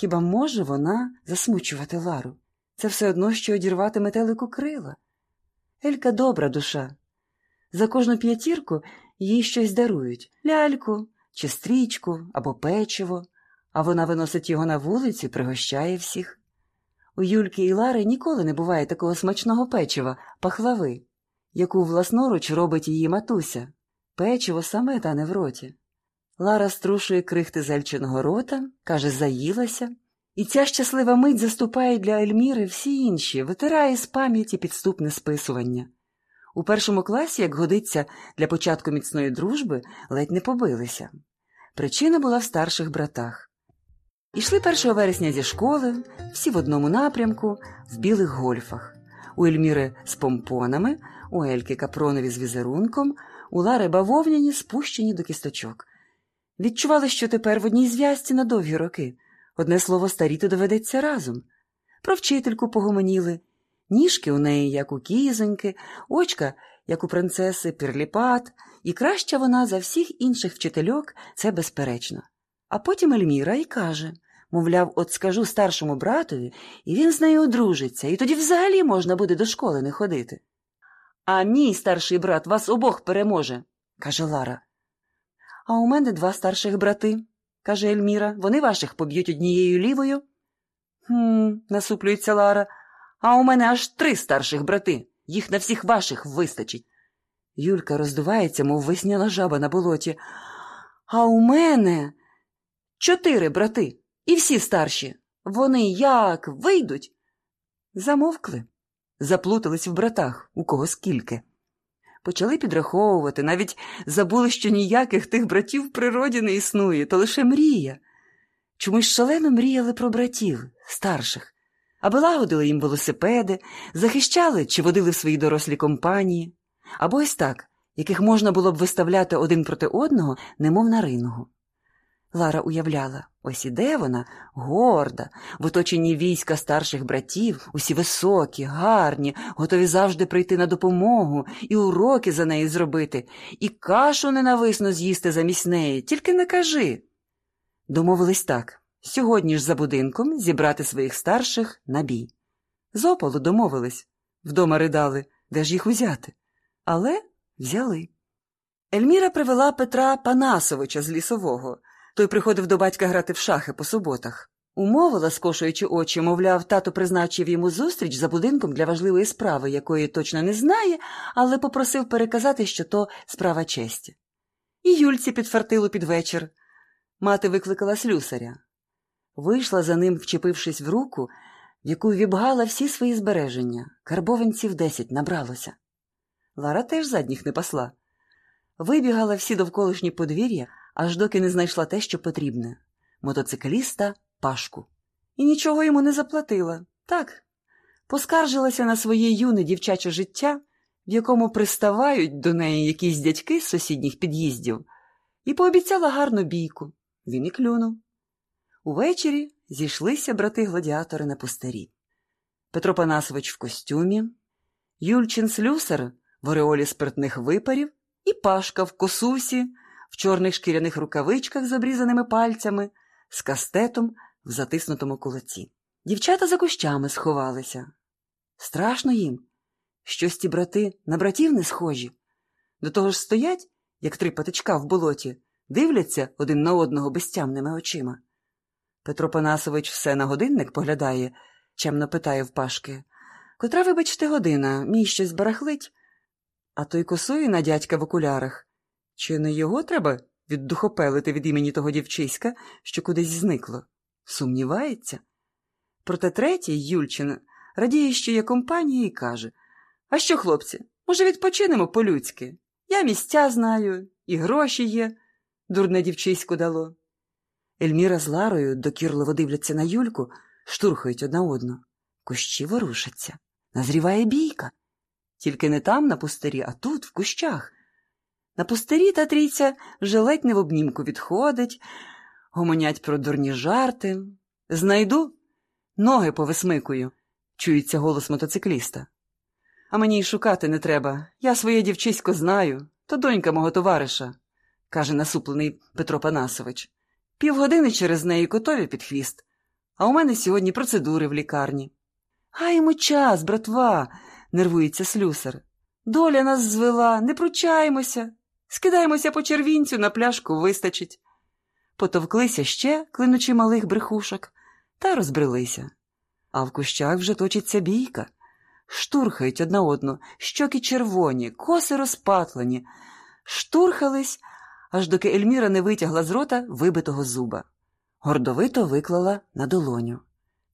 Хіба може вона засмучувати Лару? Це все одно, що одірвати метелику крила. Елька добра душа. За кожну п'ятірку їй щось дарують ляльку, чи стрічку або печиво, а вона виносить його на вулицю пригощає всіх. У Юльки і Лари ніколи не буває такого смачного печива, пахлави, яку власноруч робить її матуся. Печиво саме тане в роті. Лара струшує крихти зельчиного рота, каже, заїлася, і ця щаслива мить заступає для Ельміри всі інші, витирає з пам'яті підступне списування. У першому класі, як годиться для початку міцної дружби, ледь не побилися. Причина була в старших братах. Ішли 1 вересня зі школи, всі в одному напрямку, в білих гольфах. У Ельміри з помпонами, у Ельки капронові з візерунком, у Лари бавовняні спущені до кісточок. Відчували, що тепер в одній зв'язці на довгі роки. Одне слово, старіти доведеться разом. Про вчительку погомоніли. Ніжки у неї, як у кізоньки, очка, як у принцеси, пірліпат, і краща вона за всіх інших вчительок, це безперечно. А потім Ельміра й каже мовляв, от скажу старшому братові, і він з нею одружиться, і тоді взагалі можна буде до школи не ходити. А мій старший брат вас обох переможе, каже Лара. А у мене два старших брати, каже Ельміра. Вони ваших поб'ють однією лівою. «Хм», – насуплюється Лара. А у мене аж три старших брати. Їх на всіх ваших вистачить. Юлька роздувається, мов весняна жаба на болоті. А у мене чотири брати, і всі старші. Вони як вийдуть? Замовкли, заплутались в братах, у кого скільки. Почали підраховувати, навіть забули, що ніяких тих братів в природі не існує, то лише мрія. Чомусь шалено мріяли про братів, старших, аби лагодили їм велосипеди, захищали чи водили в свої дорослі компанії, або ось так, яких можна було б виставляти один проти одного, немов на рингу. Лара уявляла, ось іде вона, горда, в оточенні війська старших братів, усі високі, гарні, готові завжди прийти на допомогу, і уроки за неї зробити, і кашу ненависно з'їсти замість неї, тільки не кажи. Домовились так сьогодні ж за будинком зібрати своїх старших на бій. З опалу домовились, вдома ридали, де ж їх узяти. Але взяли. Ельміра привела Петра Панасовича з лісового. Той приходив до батька грати в шахи по суботах. Умовила, скошуючи очі, мовляв, тато призначив йому зустріч за будинком для важливої справи, якої точно не знає, але попросив переказати, що то справа честі. І Юльці підфартило під вечір. Мати викликала слюсаря. Вийшла за ним, вчепившись в руку, в яку вібгала всі свої збереження. Карбованців десять набралося. Лара теж задніх не пасла. Вибігала всі довколишні подвір'я, аж доки не знайшла те, що потрібне мотоцикліста Пашку. І нічого йому не заплатила. Так, поскаржилася на своє юне дівчаче життя, в якому приставають до неї якісь дядьки з сусідніх під'їздів, і пообіцяла гарну бійку. Він і клюнув. Увечері зійшлися брати-гладіатори на пустирі. Петро Панасович в костюмі, Юльчин слюсар в ореолі спиртних випарів і Пашка в косусі, в чорних шкіряних рукавичках з обрізаними пальцями, з кастетом в затиснутому кулаці. Дівчата за кущами сховалися. Страшно їм. Щось ті брати на братів не схожі. До того ж стоять, як три патичка в болоті, дивляться один на одного безтямними очима. Петро Панасович все на годинник поглядає, чемно питає в Пашки. Котра, вибачте, година, мій щось барахлить, а той косує на дядька в окулярах. Чи не його треба віддухопелити від імені того дівчиська, що кудись зникло? Сумнівається. Проте третій, Юльчин, радіє, що є компанія, і каже А що, хлопці, може, відпочинемо по-людськи? Я місця знаю, і гроші є, дурне дівчисько дало. Ельміра з Ларою докірливо дивляться на Юльку, штурхають одна одну. Кущі ворушаться. Назріває бійка. Тільки не там, на пустирі, а тут, в кущах. На пустирі та трійця вже ледь не в обнімку відходить, гомонять про дурні жарти. Знайду, ноги повисмикую, чується голос мотоцикліста. А мені й шукати не треба. Я своє дівчисько знаю, то донька мого товариша, каже насуплений Петро Панасович. Півгодини через неї котові під хвіст, А у мене сьогодні процедури в лікарні. Гаймо час, братва, нервується слюсар. Доля нас звела, не пручаємося. Скидаємося по червінцю, на пляшку вистачить. Потовклися ще, клинучи малих брехушок, та розбрелися. А в кущах вже точиться бійка. Штурхають одна одну, щоки червоні, коси розпатлені. Штурхались, аж доки Ельміра не витягла з рота вибитого зуба. Гордовито виклала на долоню.